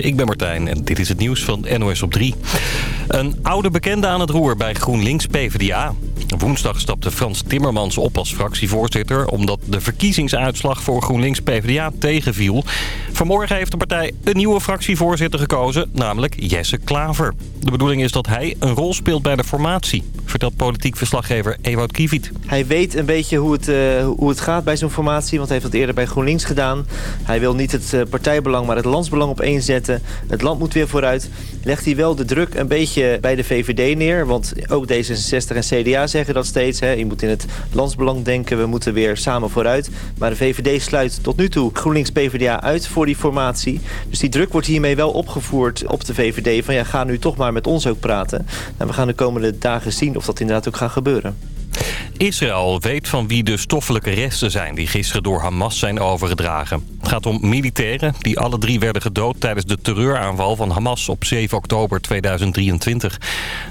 Ik ben Martijn en dit is het nieuws van NOS op 3. Een oude bekende aan het roer bij GroenLinks PvdA. Woensdag stapte Frans Timmermans op als fractievoorzitter... omdat de verkiezingsuitslag voor GroenLinks PvdA tegenviel. Vanmorgen heeft de partij een nieuwe fractievoorzitter gekozen, namelijk Jesse Klaver. De bedoeling is dat hij een rol speelt bij de formatie, vertelt politiek verslaggever Ewout Kiviet. Hij weet een beetje hoe het, uh, hoe het gaat bij zo'n formatie, want hij heeft dat eerder bij GroenLinks gedaan. Hij wil niet het uh, partijbelang, maar het landsbelang op één zetten. Het land moet weer vooruit. Legt hij wel de druk een beetje bij de VVD neer, want ook D66 en CDA zeggen dat steeds. Hè. Je moet in het landsbelang denken, we moeten weer samen vooruit. Maar de VVD sluit tot nu toe GroenLinks PvdA uit voor die formatie. Dus die druk wordt hiermee wel opgevoerd op de VVD van ja, ga nu toch maar met ons ook praten. En we gaan de komende dagen zien of dat inderdaad ook gaat gebeuren. Israël weet van wie de stoffelijke resten zijn die gisteren door Hamas zijn overgedragen. Het gaat om militairen die alle drie werden gedood tijdens de terreuraanval van Hamas op 7 oktober 2023.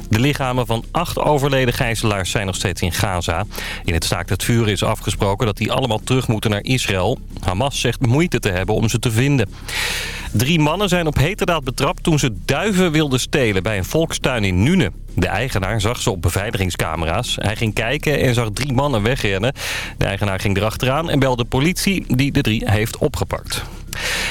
De lichamen van acht overleden gijzelaars zijn nog steeds in Gaza. In het staakt het vuur is afgesproken dat die allemaal terug moeten naar Israël. Hamas zegt moeite te hebben om ze te vinden. Drie mannen zijn op heterdaad betrapt toen ze duiven wilden stelen bij een volkstuin in Nune. De eigenaar zag ze op beveiligingscamera's. Hij ging kijken en zag drie mannen wegrennen. De eigenaar ging erachteraan en belde politie die de drie heeft opgepakt.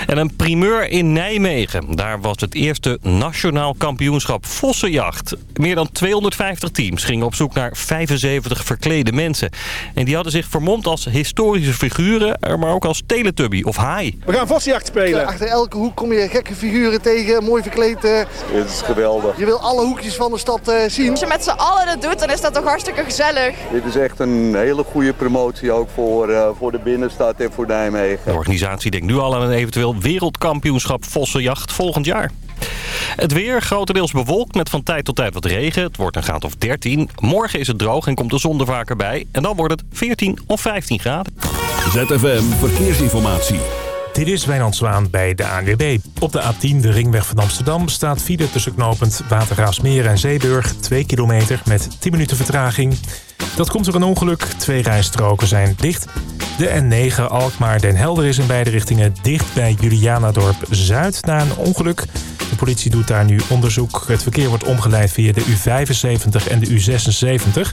En een primeur in Nijmegen. Daar was het eerste nationaal kampioenschap Vossenjacht. Meer dan 250 teams gingen op zoek naar 75 verklede mensen. En die hadden zich vermomd als historische figuren, maar ook als teletubby of haai. We gaan Vossenjacht spelen. Achter elke hoek kom je gekke figuren tegen, mooi verkleed. Uh... Dit is geweldig. Je wil alle hoekjes van de stad uh, zien. Als je met z'n allen dat doet, dan is dat toch hartstikke gezellig. Dit is echt een hele goede promotie ook voor, uh, voor de binnenstad en voor Nijmegen. De organisatie denkt nu al aan een eventueel wereldkampioenschap Vossenjacht volgend jaar. Het weer grotendeels bewolkt met van tijd tot tijd wat regen. Het wordt een graad of 13. Morgen is het droog en komt de zon er vaker bij. En dan wordt het 14 of 15 graden. ZFM Verkeersinformatie. Dit is Wijnand Zwaan bij de ANWB. Op de A10, de ringweg van Amsterdam, staat file tussen knopend Watergraafsmeer en Zeeburg. 2 kilometer met 10 minuten vertraging. Dat komt door een ongeluk. Twee rijstroken zijn dicht. De N9 Alkmaar-Den Helder is in beide richtingen dicht bij Julianadorp Zuid na een ongeluk. De politie doet daar nu onderzoek. Het verkeer wordt omgeleid via de U75 en de U76.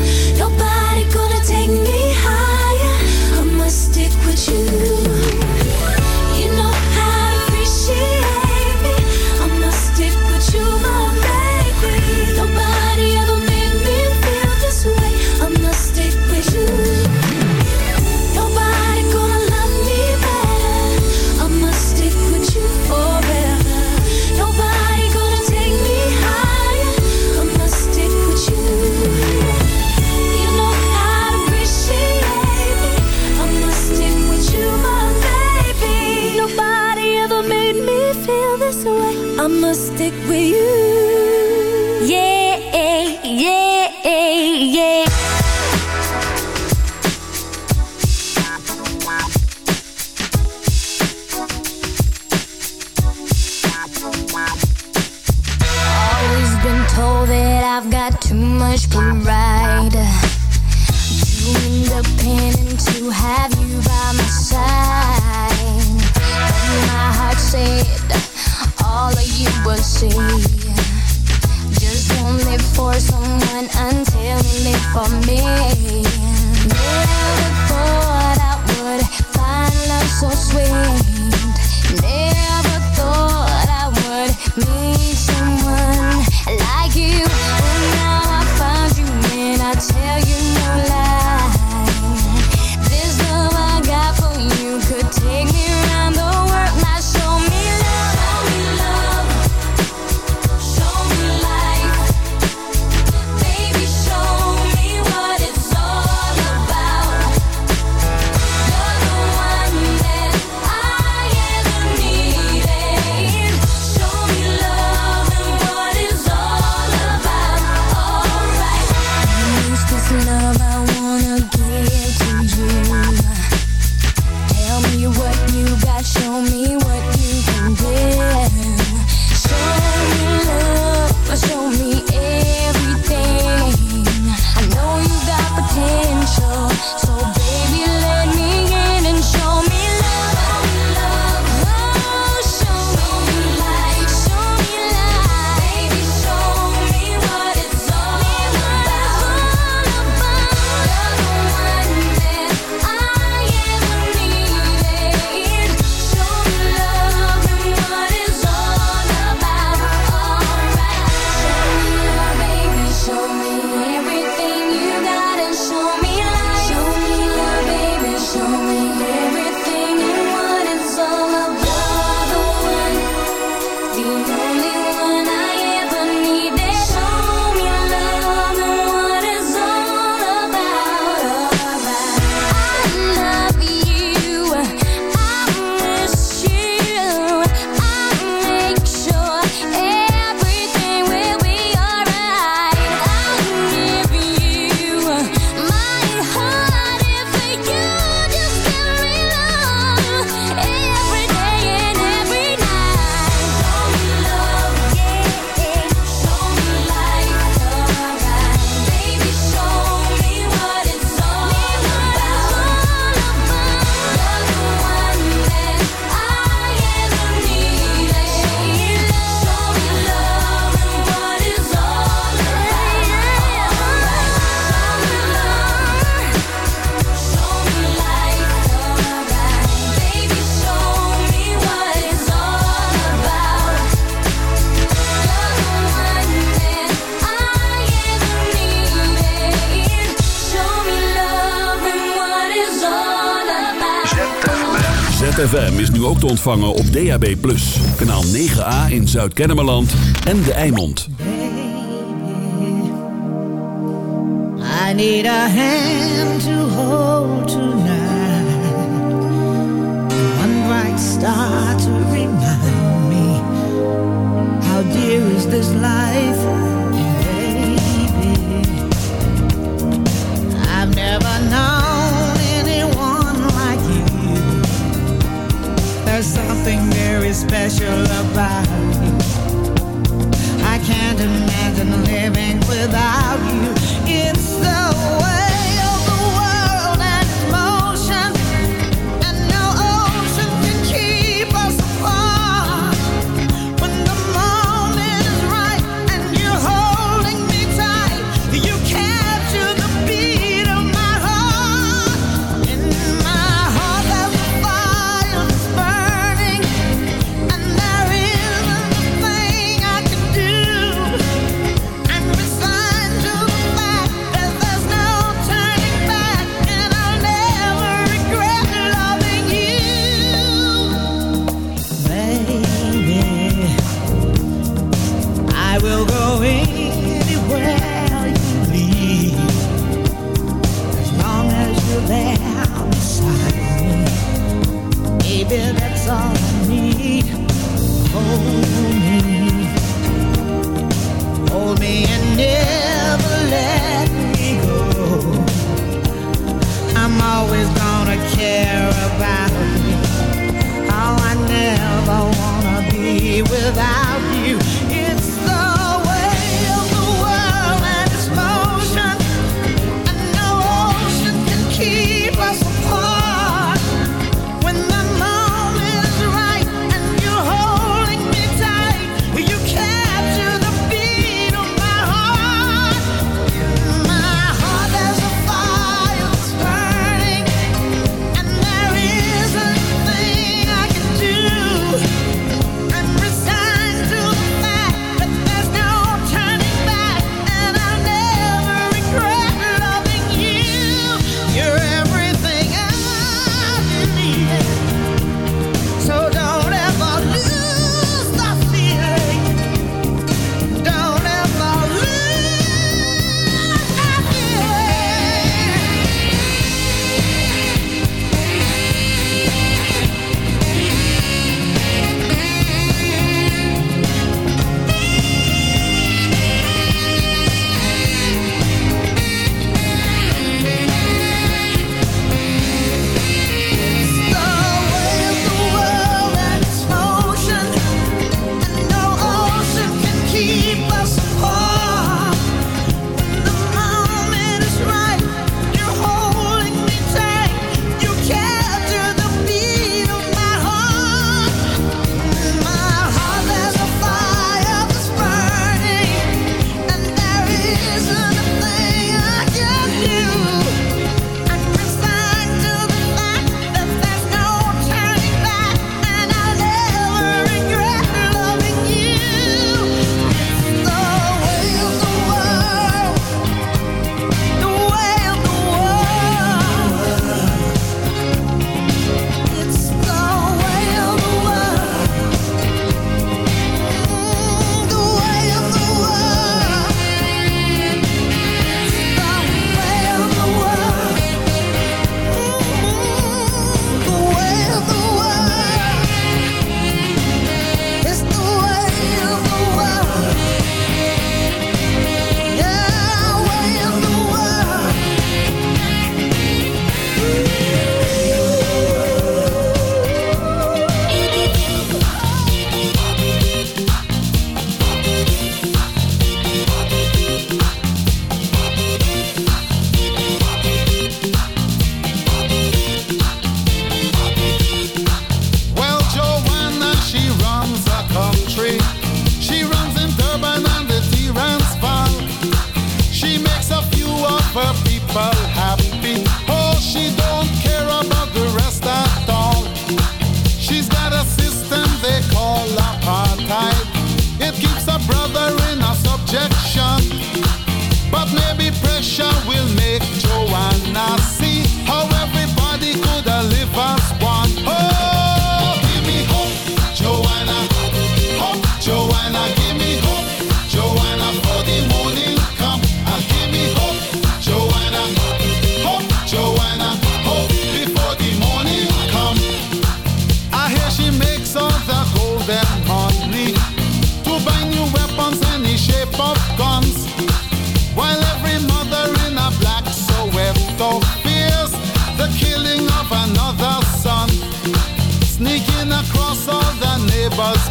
te ontvangen op DAB+. Kanaal 9A in Zuid-Kennemerland en De Eimond. I need a hand to hold tonight. One bright star to remind me. How dear is this life? special about you. I can't imagine living without you. A us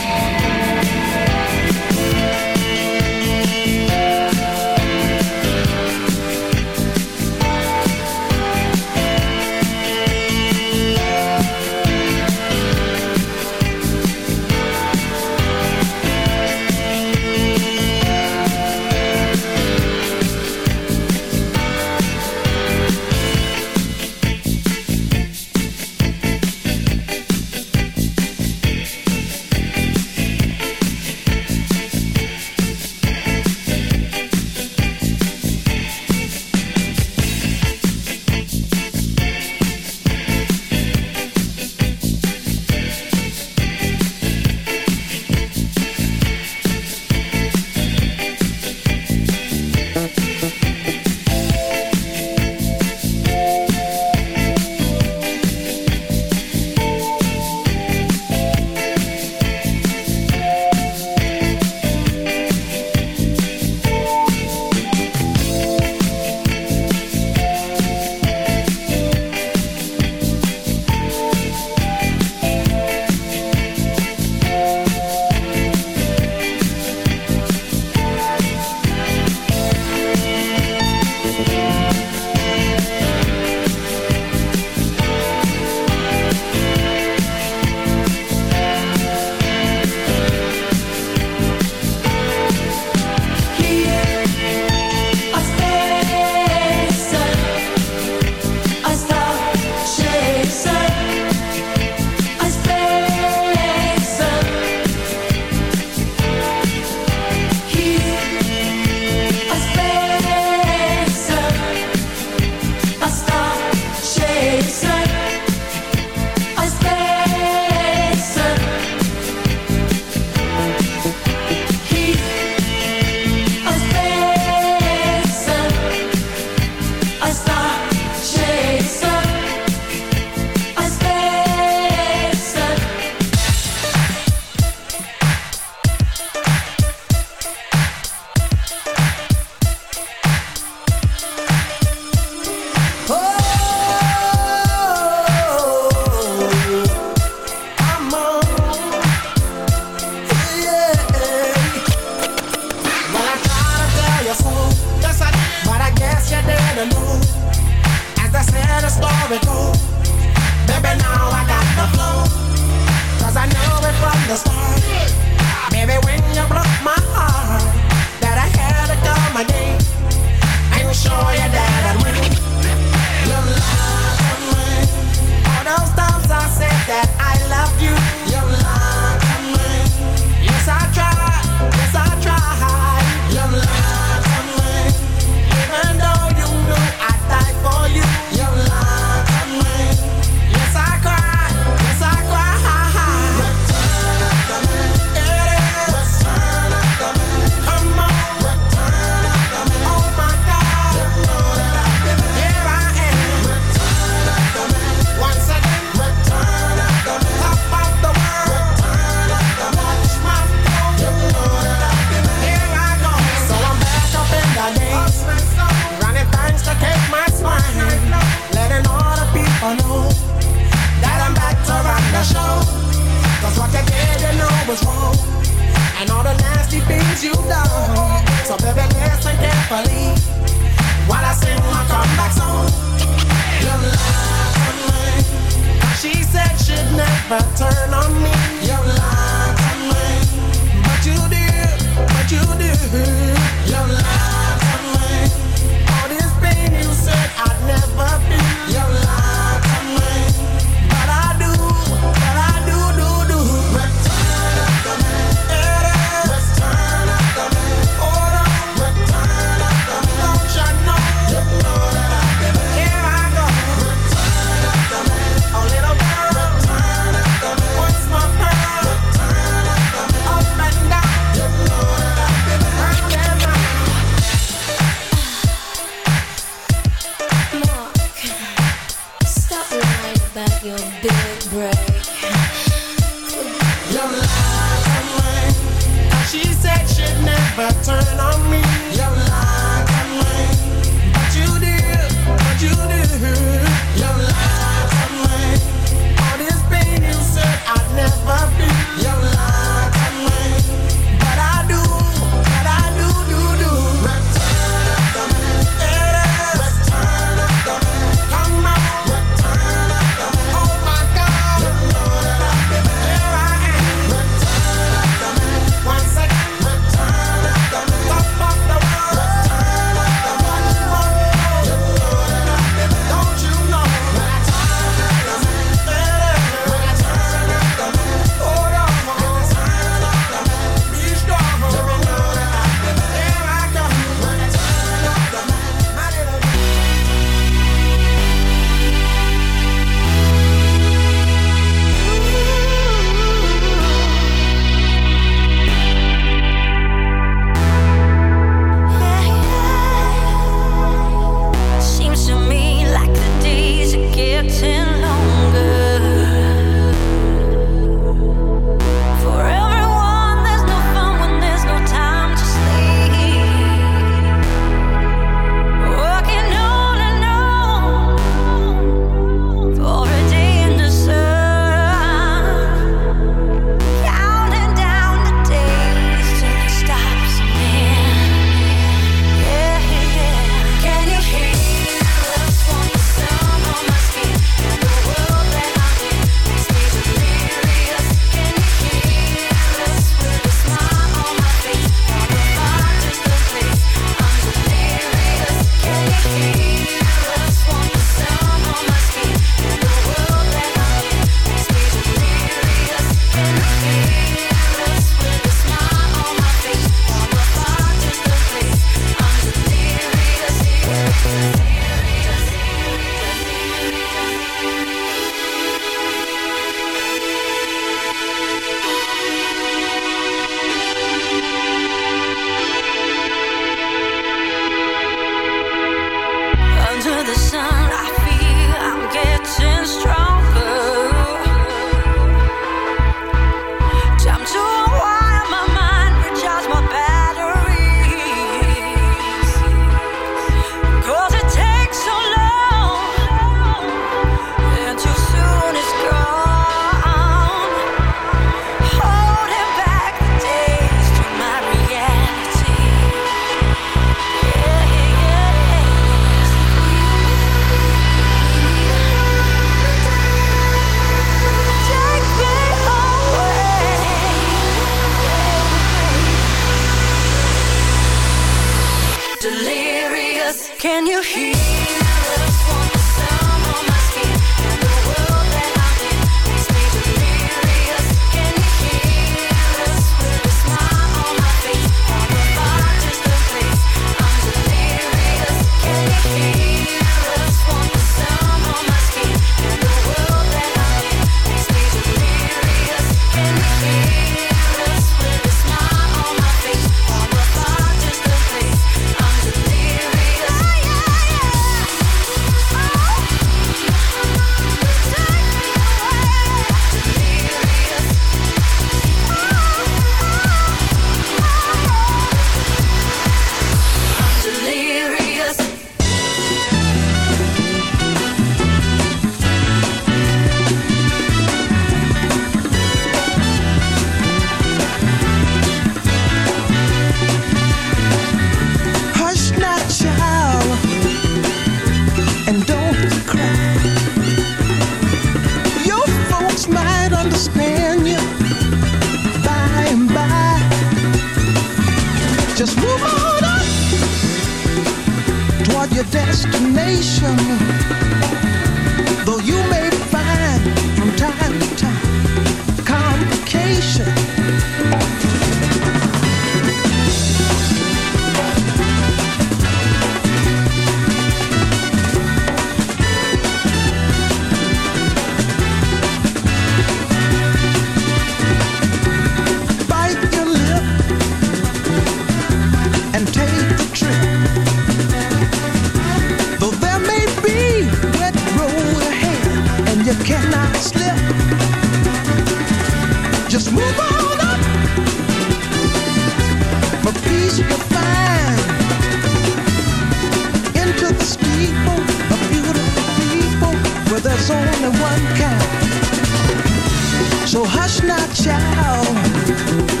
So hush not, child.